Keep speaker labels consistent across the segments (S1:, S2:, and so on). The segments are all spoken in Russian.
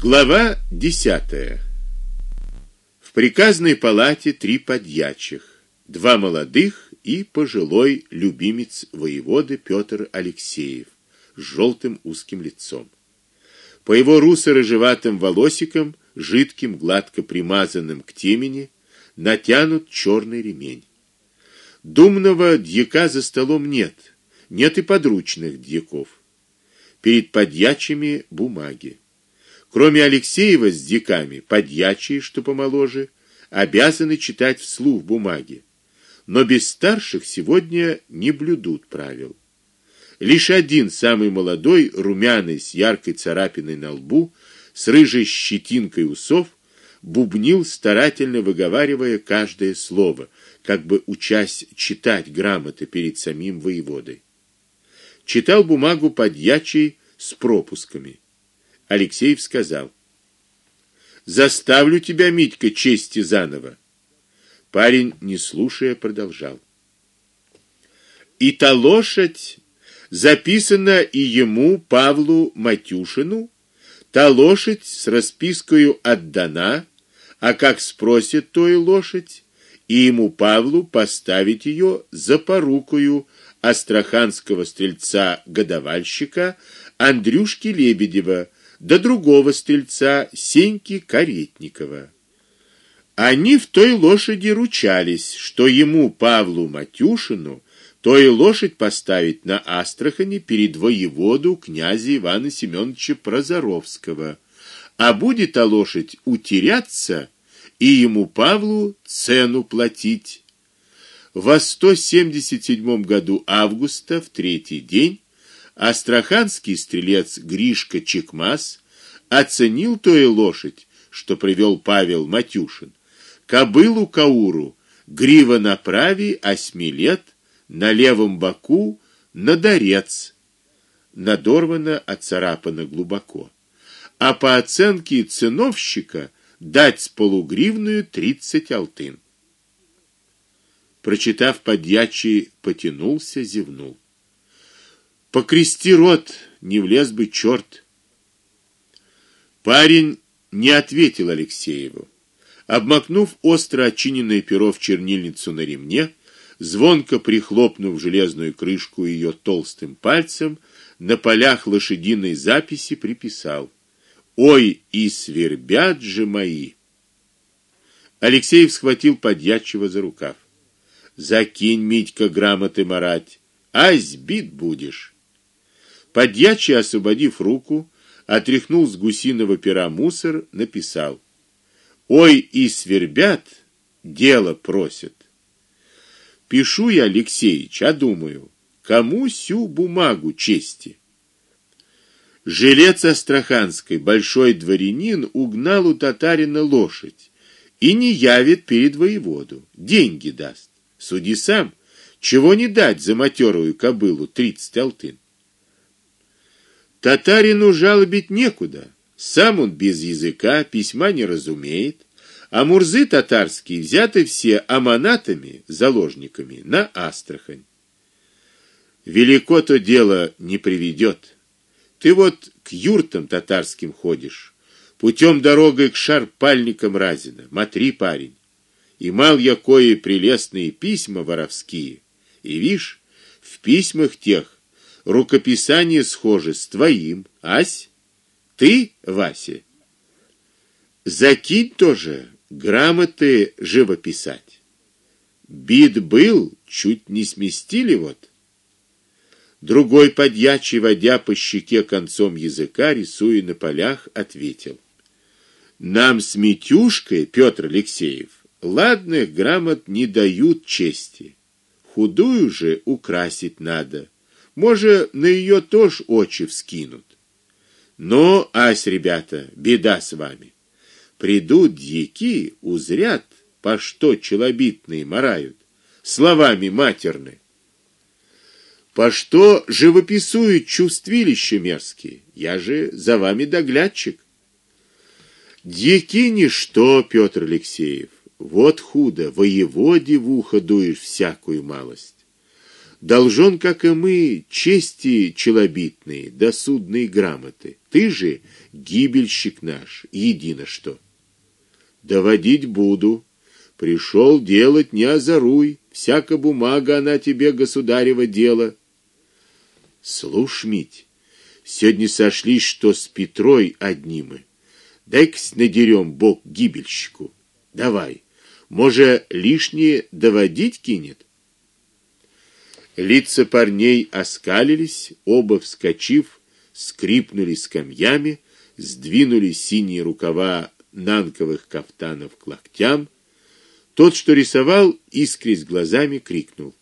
S1: Глава 10. В приказной палате три подьячих, два молодых и пожилой любимец воеводы Петр Алексеев с желтым узким лицом. По его русо-рыжеватым волосикам, жидким, гладко примазанным к темени, натянут черный ремень. Думного дьяка за столом нет, нет и подручных дьяков. Перед подьячими бумаги. Кроме Алексеева с диками, подьячие, что помоложе, обязаны читать вслух бумаги. Но без старших сегодня не блюдут правил. Лишь один, самый молодой, румяный с яркой царапиной на лбу, с рыжей щетинкой усов, бубнил старательно выговаривая каждое слово, как бы учась читать грамоты перед самим воеводой. Читал бумагу подьячий с пропусками. Алексеев сказал: "Заставлю тебя, Митька, чести заново". Парень, не слушая, продолжал: "И та лошадь записана и ему, Павлу Матюшину, та лошадь с распискою отдана, а как спросит той лошадь, и ему Павлу поставить ее за порукою астраханского стрельца-годовальщика Андрюшки Лебедева до другого стрельца Сеньки Каретникова. Они в той лошади ручались, что ему Павлу Матюшину той лошадь поставить на Астрахани перед воеводу князя Ивана Семеновича Прозоровского. А будет та лошадь утеряться, и ему Павлу цену платить. В 177 году августа в третий день Астраханский стрелец Гришка Чекмас оценил тою лошадь, что привел Павел Матюшин. Кобылу Кауру, грива на праве, осьми лет, на левом боку надорец, надорвано, отцарапано глубоко. А по оценке ценовщика дать с полугривную тридцать алтын. Прочитав подьячий, потянулся, зевнул. Покрести рот, не влез бы черт. Парень не ответил Алексееву. Обмакнув остро очиненное перо в чернильницу на ремне, звонко прихлопнув железную крышку ее толстым пальцем, на полях лошадиной записи приписал: "Ой, и свербят же мои". Алексеев схватил подьячего за рукав. "Закинь, Митька, грамоты марать, а сбит будешь". Подьячий, освободив руку, отряхнул с гусиного пера мусор, написал: "Ой, и свербят, дело просят". Пишу я, Алексеич, а думаю, кому сю бумагу чести? Жилец Астраханской, большой дворянин, угнал у татарина лошадь и не явит перед воеводу, деньги даст. Суди сам, чего не дать за матерую кобылу тридцать алтын. Татарину жалобить некуда. Сам он без языка, письма не разумеет, а мурзы татарские взяты все аманатами, заложниками на Астрахань. Велико то дело не приведет. Ты вот к юртам татарским ходишь, путем дорогой к шарпальникам Разина. Матри, парень. И мал я кое прелестные письма воровские. И вишь, в письмах тех рукописание схоже с твоим, ась? Ты, Вася, закинь тоже грамоты живописать. Бит был, чуть не сместили вот. Другой подьячий, водя по щеке концом языка, рисуя на полях, ответил: Нам с Митюшкой Петр Алексеев ладных грамот не дают чести. Худую же украсить надо. Може, на ее тоже очи вскинут. Но, ась, ребята, беда с вами. Придут дьяки, узрят, по что челобитные марают, словами матерны. По что живописуют чувствилища мерзкие? Я же за вами доглядчик. Дьяки ничто, Петр Алексеев. Вот худо, воеводе в ухо дуешь всякую малость. Должен, как и мы, чести челобитные, да судные грамоты. Ты же гибельщик наш, едино что. Доводить буду. Пришел делать, не озаруй. Всяка бумага она тебе государево дело. Слушь, Мить, сегодня сошлись, что с Петрой одни Дай-ка надерем бок гибельщику. Давай. Може, лишнее доводить кинет? Лица парней оскалились, оба вскочив, скрипнули скамьями, сдвинули синие рукава нанковых кафтанов к локтям. Тот, что рисовал, искрясь глазами, крикнул: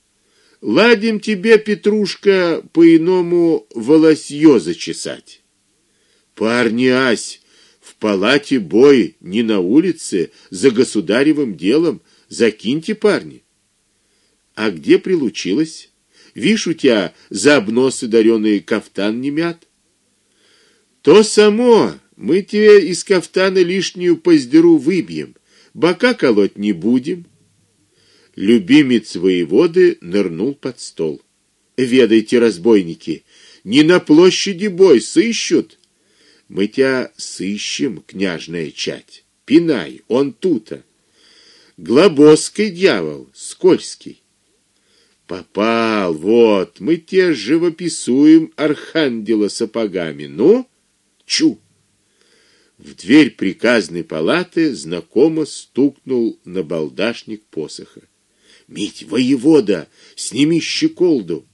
S1: "Ладим тебе, Петрушка, по-иному волосье зачесать". Парни ась, в палате бой, не на улице, за государевым делом, закиньте, парни. А где прилучилось? Вишь, у тебя за обносы дарёные кафтан не мят. То само, мы тебе из кафтана лишнюю поздеру выбьем, бока колоть не будем. Любимец воеводы нырнул под стол. Ведайте, разбойники, не на площади бой сыщут. Мы тебя сыщем, княжная чать. Пинай, он тута. Глобоский дьявол, скользкий. Попал, вот, мы те живописуем архангела сапогами. Ну, чу. В дверь приказной палаты знакомо стукнул на балдашник посоха. Мить, воевода, сними щеколду.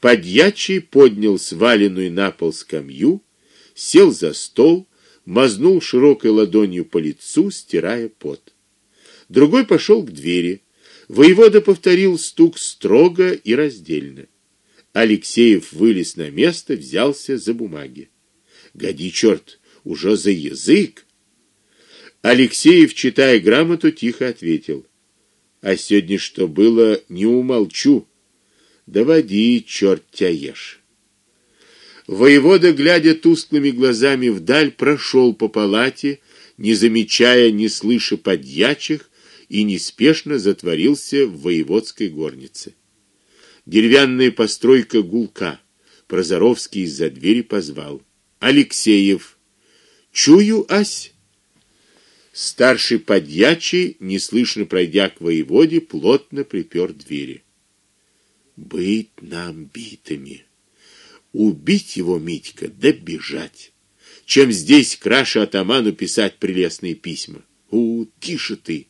S1: Подьячий поднял сваленную на пол скамью, сел за стол, мазнул широкой ладонью по лицу, стирая пот. Другой пошел к двери. Воевода повторил стук строго и раздельно. Алексеев вылез на место, взялся за бумаги. Годи черт, уже за язык. Алексеев, читая грамоту, тихо ответил: "А сегодня что было, не умолчу. Доводи, черт тебя ешь". Воевода, глядя тусклыми глазами вдаль, прошел по палате, не замечая, не слыша подьячих, и неспешно затворился в воеводской горнице. Деревянная постройка гулка. Прозоровский из-за двери позвал: "Алексеев, чую, ась". Старший подьячий, неслышно пройдя к воеводе, плотно припер двери. Быть нам битыми. Убить его, Митька, да бежать. Чем здесь краше атаману писать прелестные письма. У, тише ты.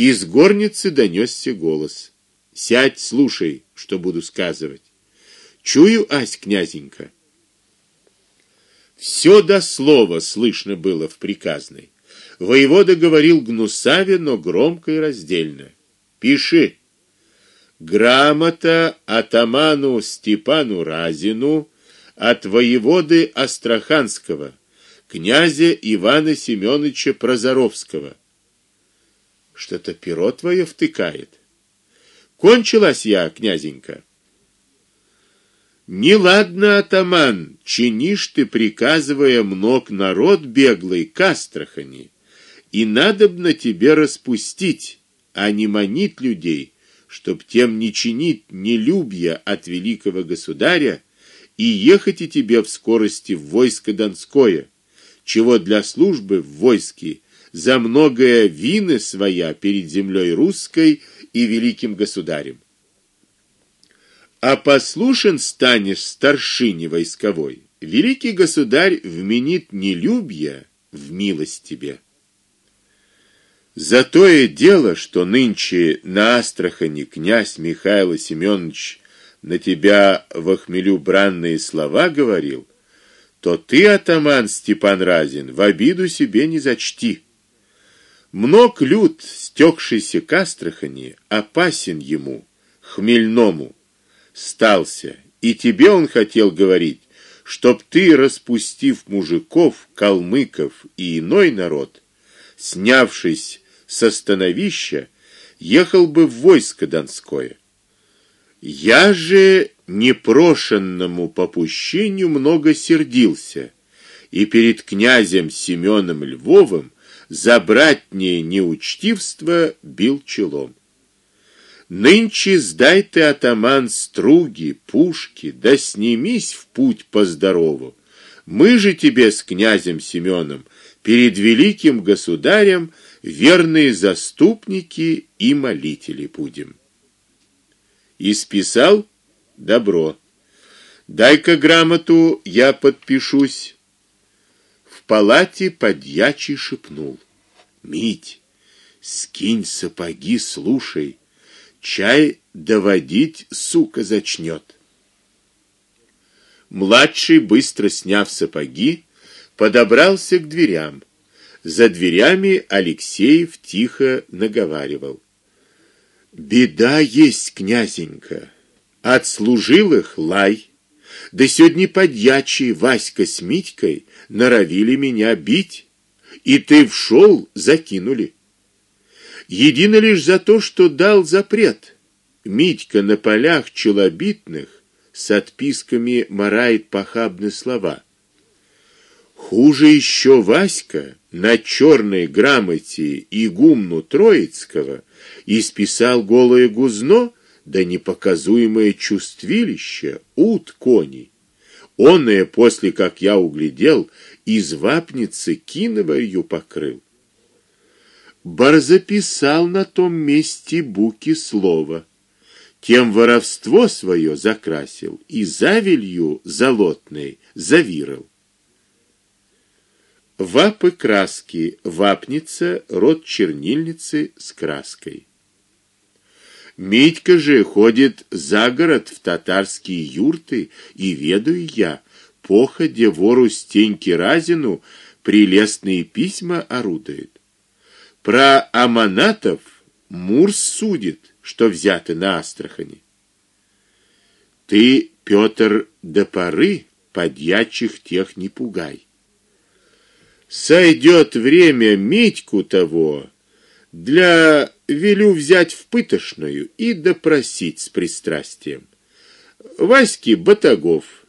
S1: Из горницы донесся голос. Сядь, слушай, что буду сказывать. Чую, ась князенька. Все до слова слышно было в приказной. Воевода говорил гнусаве, но громко и раздельно. Пиши. Грамота атаману Степану Разину от воеводы Астраханского, князя Ивана Семёновича Прозоровского что-то перо твое втыкает. Кончилась я, князенька. Не ладно, атаман, чинишь ты, приказывая мног народ беглый к Астрахани, и надобно тебе распустить, а не манить людей, чтоб тем не чинить нелюбья от великого государя и ехать и тебе в скорости в войско Донское, чего для службы в войске за многое вины своя перед землей русской и великим государем. А послушен станешь старшине войсковой, великий государь вменит нелюбье в милость тебе. За то и дело, что нынче на Астрахани князь Михаил Семенович на тебя в хмелю бранные слова говорил, то ты, атаман Степан Разин, в обиду себе не зачти. Мног люд, стёкшийся к Астрахани, опасен ему, хмельному, стался, и тебе он хотел говорить, чтоб ты, распустив мужиков, калмыков и иной народ, снявшись со становища, ехал бы в войско донское. Я же непрошенному попущению много сердился, и перед князем Семеном Львовым за братнее неучтивство бил челом. Нынче сдай ты атаман струги, пушки, да снимись в путь по здорову. Мы же тебе с князем Семеном перед великим государем верные заступники и молители будем. И списал добро. Дай-ка грамоту, я подпишусь. Палате подьячий шепнул: "Мить, скинь сапоги, слушай, чай доводить, сука, зачнет. Младший, быстро сняв сапоги, подобрался к дверям. За дверями Алексеев тихо наговаривал: "Беда есть, князенька. От служилых лай. Да сегодня подьячий Васька с Митькой норовили меня бить, и ты вшел, закинули. Едино лишь за то, что дал запрет. Митька на полях челобитных с отписками марает похабные слова. Хуже еще Васька на черной грамоте игумну Троицкого исписал голое гузно да непоказуемое чувствилище ут коней. Онное после, как я углядел, из вапницы киноварью покрыл. Бар записал на том месте буки слова, тем воровство свое закрасил и завелью золотной завирал. Вапы краски, вапница, род чернильницы с краской. Митька же ходит за город в татарские юрты, и ведаю я, походе вору Стеньки Разину прелестные письма орудует. Про аманатов Мурс судит, что взяты на Астрахани. Ты, Петр, до поры подьячих тех не пугай. Сойдет время Митьку того для велю взять в пытошную и допросить с пристрастием. Васьки Батагов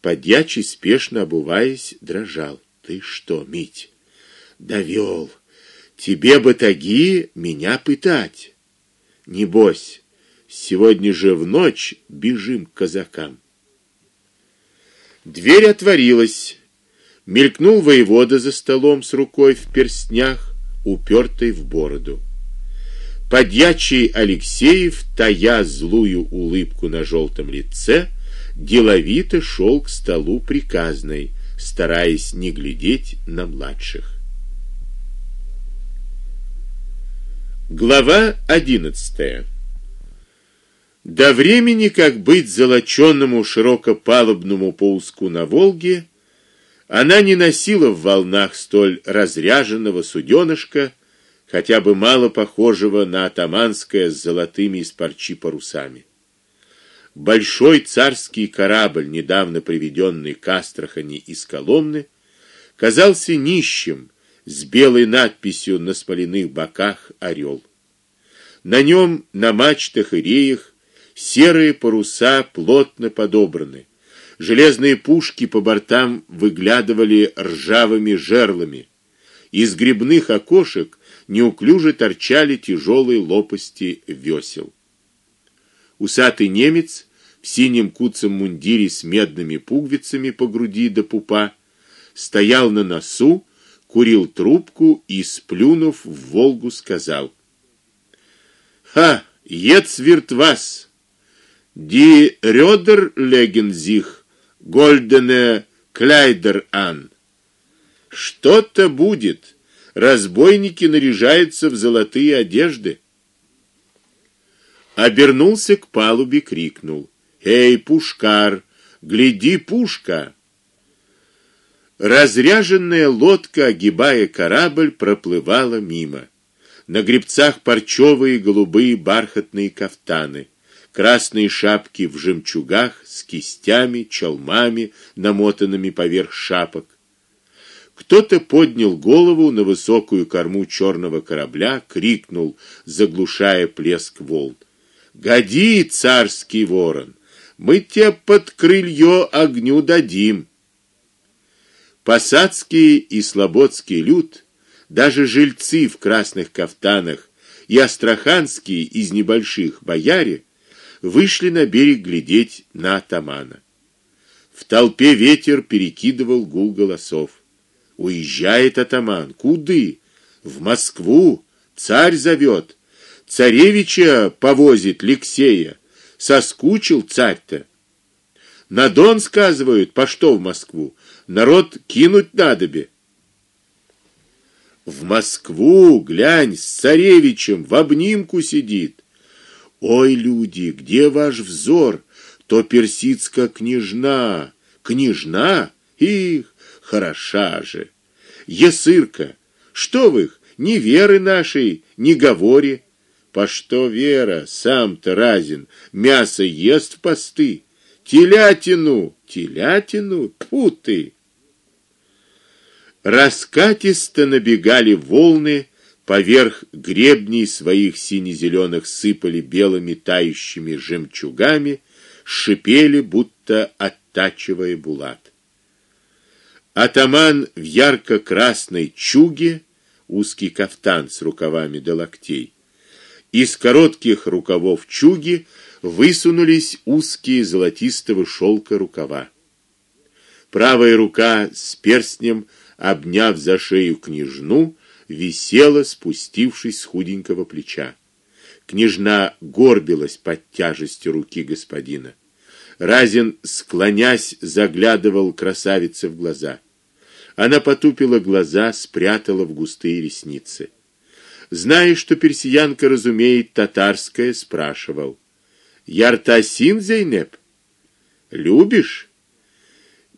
S1: подьячий спешно обуваясь дрожал. Ты что, Мить? Довел. Тебе бы таги меня пытать. Не бойся. Сегодня же в ночь бежим к казакам. Дверь отворилась. Мелькнул воевода за столом с рукой в перстнях, упертой в бороду. Подьячий Алексеев, тая злую улыбку на желтом лице, деловито шел к столу приказной, стараясь не глядеть на младших. Глава одиннадцатая. До времени, как быть золочённому широкопалубному пауску на Волге, она не носила в волнах столь разряженного суденышка, хотя бы мало похожего на атаманское с золотыми из парчи парусами. Большой царский корабль, недавно приведенный к Астрахани из Коломны, казался нищим с белой надписью на смоляных боках орел. На нем на мачтах и реях серые паруса плотно подобраны. Железные пушки по бортам выглядывали ржавыми жерлами. Из грибных окошек неуклюже торчали тяжелые лопасти весел. Усатый немец в синем куцом мундире с медными пуговицами по груди до пупа стоял на носу курил трубку и, сплюнув в Волгу, сказал: "Ха, ец вирт вас. Ди Рёдер леген зих, гольдене Кляйдер ан. Что-то будет. Разбойники наряжаются в золотые одежды". Обернулся к палубе, крикнул: "Эй, пушкар, гляди, пушка!" Разряженная лодка, огибая корабль, проплывала мимо. На гребцах парчовые голубые бархатные кафтаны, красные шапки в жемчугах с кистями, чалмами, намотанными поверх шапок. Кто-то поднял голову на высокую корму черного корабля, крикнул, заглушая плеск волн: "Годи, царский ворон, мы тебе под крыльё огню дадим". Посадский и слободский люд, даже жильцы в красных кафтанах и астраханские из небольших бояре вышли на берег глядеть на атамана. В толпе ветер перекидывал гул голосов. Уезжает атаман. Куды? В Москву. Царь зовет. Царевича повозит Лексея. Соскучил царь-то. На Дон сказывают, по что в Москву? Народ кинуть надобе. В Москву, глянь, с царевичем в обнимку сидит. Ой, люди, где ваш взор? То персидская княжна, княжна, их хороша же. Есырка, что вы их, ни веры нашей, ни говори. По что вера, сам-то разин, мясо ест в посты, телятину, телятину, путы. Раскатисто набегали волны, поверх гребней своих сине-зеленых сыпали белыми тающими жемчугами, шипели, будто оттачивая булат. Атаман в ярко-красной чуге, узкий кафтан с рукавами до локтей. Из коротких рукавов чуги высунулись узкие золотистого шелка рукава. Правая рука с перстнем обняв за шею княжну, висела, спустившись с худенького плеча. Княжна горбилась под тяжестью руки господина. Разин, склонясь, заглядывал красавице в глаза. Она потупила глаза, спрятала в густые ресницы. Зная, что персиянка разумеет татарское, спрашивал: "Яртасин Зейнеп? Любишь?"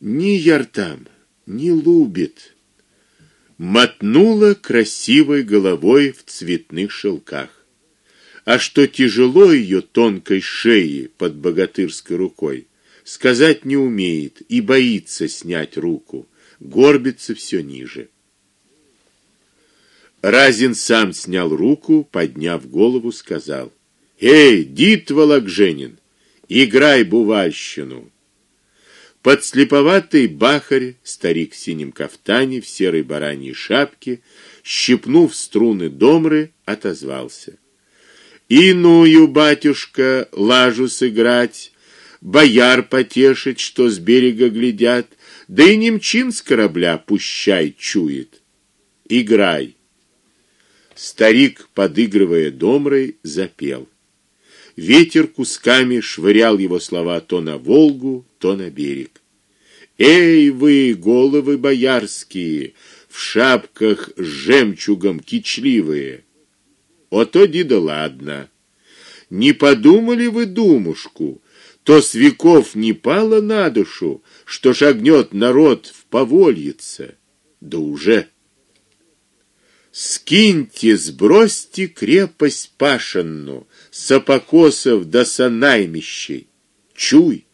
S1: "Не Яртам, не любит. Мотнула красивой головой в цветных шелках. А что тяжело ее тонкой шее под богатырской рукой, сказать не умеет и боится снять руку, горбится все ниже. Разин сам снял руку, подняв голову, сказал: "Эй, дит Вологженин, играй бувальщину". Подслеповатый бахарь, старик в синем кафтане, в серой бараньей шапке, щипнув струны домры, отозвался: "Иную, батюшка, лажу сыграть, бояр потешить, что с берега глядят, да и немчин с корабля пущай чует. Играй". Старик, подыгрывая домрой, запел. Ветер кусками швырял его слова то на Волгу, то на берег. Эй вы, головы боярские, в шапках с жемчугом кичливые. Ото дида ладно. Не подумали вы, думушку, то с веков не пало на душу, что шагнет народ в повольице. Да уже Скиньте, сбросьте крепость пашенну, сапокосов до санаймищей. Чуй,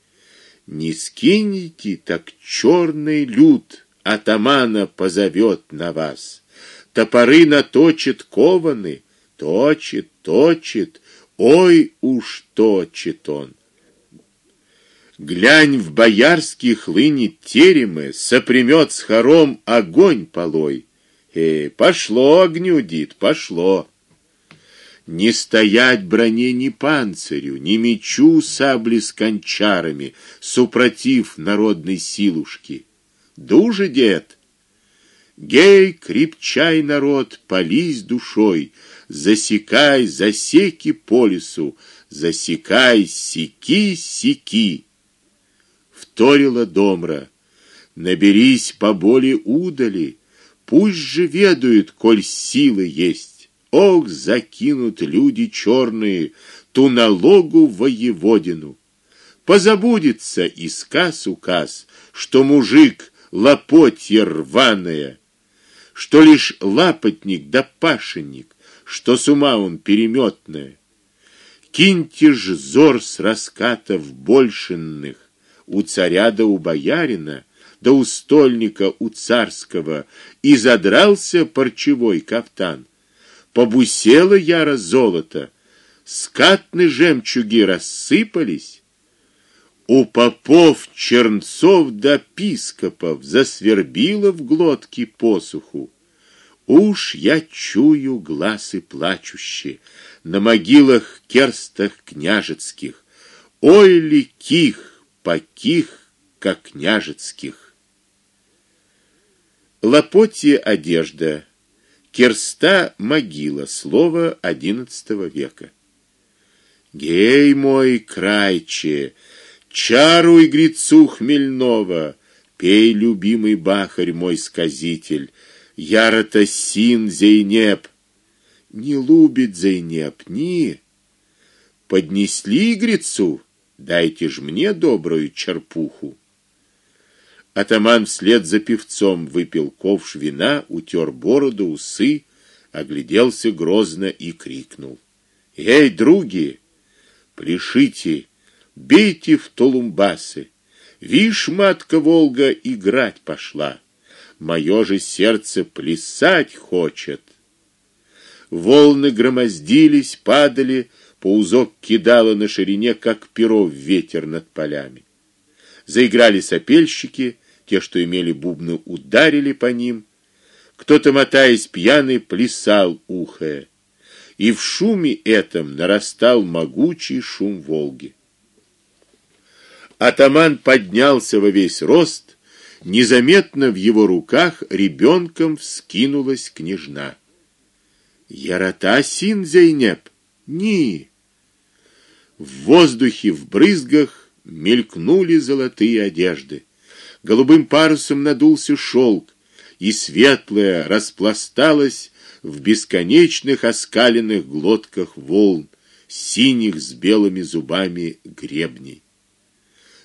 S1: не скинете, так черный люд атамана позовет на вас. Топоры наточит кованы, точит, точит, ой уж точит он. Глянь в боярские хлынет теремы, сопрямет с хором огонь полой. Эй, пошло огню, пошло. Не стоять броне ни панцирю, ни мечу сабли с кончарами, супротив народной силушки. Дуже, дед. Гей, крепчай, народ, полись душой, засекай, засеки по лесу, засекай, секи, секи. Вторила домра. Наберись поболе удали, Пусть же ведают, коль силы есть. Ох, закинут люди черные ту налогу воеводину. Позабудется и сказ указ, что мужик лопотье рваное, что лишь лапотник да пашенник, что с ума он переметное. Киньте ж зор с раскатов большенных у царя да у боярина да у стольника у царского, и задрался парчевой кафтан. Побусело яро золото, скатны жемчуги рассыпались. У попов, чернцов да пископов засвербило в глотке посуху. Уж я чую глазы плачущие на могилах керстах княжецких. Ой ли ких, поких, как княжецких. Лопотье одежда. Керста могила, слово XI века. Гей мой крайче, чаруй грицу хмельного, пей, любимый бахарь мой сказитель, ярата син Зейнеп. Не любит Зейнеп, ни. Поднесли грицу, дайте ж мне добрую черпуху. Атаман вслед за певцом выпил ковш вина, утер бороду, усы, огляделся грозно и крикнул: "Эй, други, пляшите, бейте в толумбасы! Вишь, матка Волга играть пошла!" Мое же сердце плясать хочет. Волны громоздились, падали, паузок кидало на ширине, как перо в ветер над полями. Заиграли сопельщики, те, что имели бубны, ударили по ним. Кто-то, мотаясь пьяный, плясал ухая. И в шуме этом нарастал могучий шум Волги. Атаман поднялся во весь рост, Незаметно в его руках ребенком вскинулась княжна. Ярата син Зейнеп. Ни. В воздухе в брызгах мелькнули золотые одежды. Голубым парусом надулся шелк, и светлое распласталось в бесконечных оскаленных глотках волн, синих с белыми зубами гребней.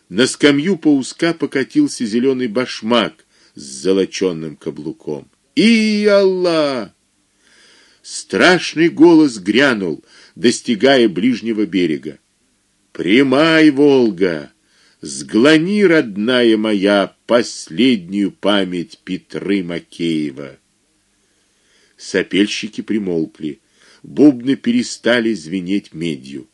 S1: На скамью по узка покатился зеленый башмак с золочёным каблуком. И Аллах! Страшный голос грянул, достигая ближнего берега. Прямай, Волга, сглани, родная моя, последнюю память Петры Макеева. Сопельщики примолкли, бубны перестали звенеть медью.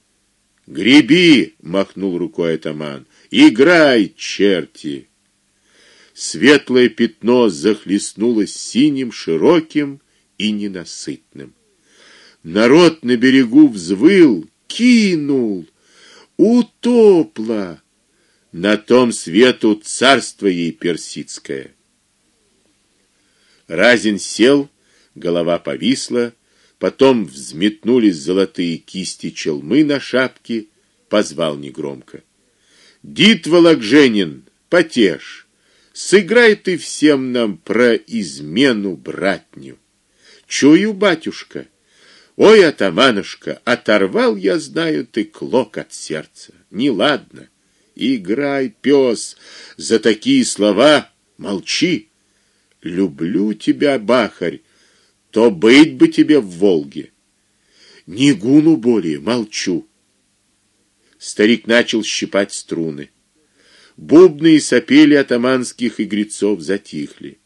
S1: Греби, махнул рукой атаман. Играй, черти. Светлое пятно захлестнулось синим, широким и ненасытным. Народ на берегу взвыл, кинул, утопло. На том свету царство ей персидское. Разин сел, голова повисла, потом взметнулись золотые кисти челмы на шапке, позвал негромко: Дит Вологженин, потешь. Сыграй ты всем нам про измену братню. Чую, батюшка. Ой, атаманушка, оторвал я знаю ты клок от сердца. Не ладно. Играй, пес, за такие слова молчи. Люблю тебя, бахарь, то быть бы тебе в Волге. Не гуну более, молчу. Старик начал щипать струны. Бубны и сопели атаманских игрецов затихли.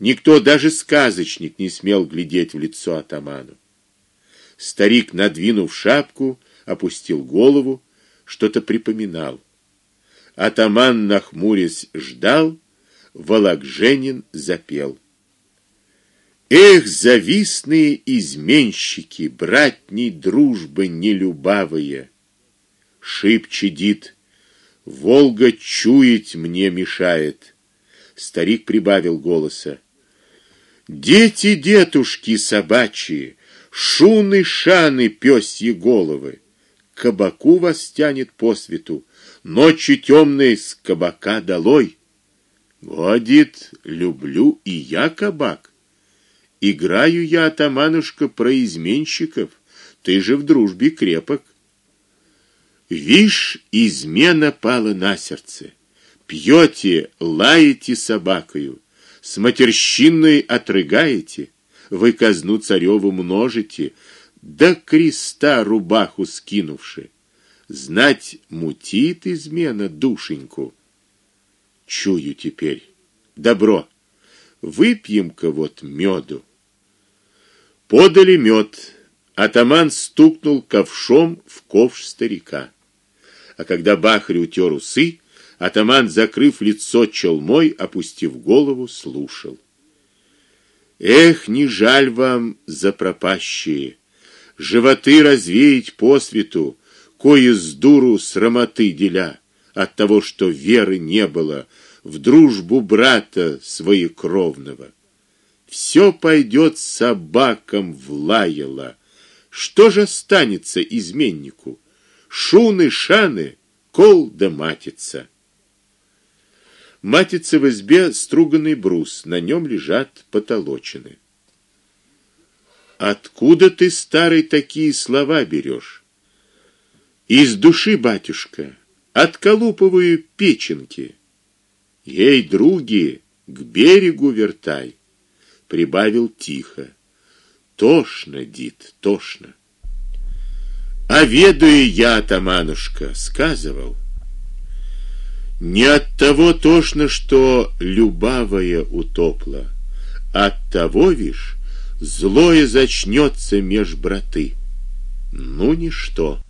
S1: Никто, даже сказочник, не смел глядеть в лицо атаману. Старик, надвинув шапку, опустил голову, что-то припоминал. Атаман, нахмурясь, ждал, Вологженин запел. Эх, завистные изменщики, братней дружбы нелюбавые! Шип чадит. Волга чуять мне мешает. Старик прибавил голоса. Дети, детушки собачьи, шуны, шаны, пёсьи головы. Кабаку вас тянет по свету, ночи темной с кабака долой. Годит, люблю и я кабак. Играю я атаманушка про изменщиков, ты же в дружбе крепок. Вишь, измена пала на сердце. Пьете, лаете собакою, с матерщиной отрыгаете, вы казну цареву множите, до креста рубаху скинувши. Знать мутит измена душеньку. Чую теперь. Добро. Выпьем-ка вот меду. Подали мед. Атаман стукнул ковшом в ковш старика а когда Бахарь утер усы, атаман, закрыв лицо челмой, опустив голову, слушал. Эх, не жаль вам за пропащие, животы развеять по свету, кое с дуру срамоты деля от того, что веры не было в дружбу брата своекровного. Все пойдет собакам в лаяло. Что же останется изменнику? Шуны, шаны, кол да матица. Матица в избе струганный брус, на нем лежат потолочины. Откуда ты, старый, такие слова берешь? Из души, батюшка, отколупываю печенки. Ей, други, к берегу вертай, прибавил тихо. Тошно, дит, тошно. А ведаю я, таманушка, сказывал. Не от того тошно, что любавая утопла, от того, вишь, злое зачнется меж браты. Ну ничто.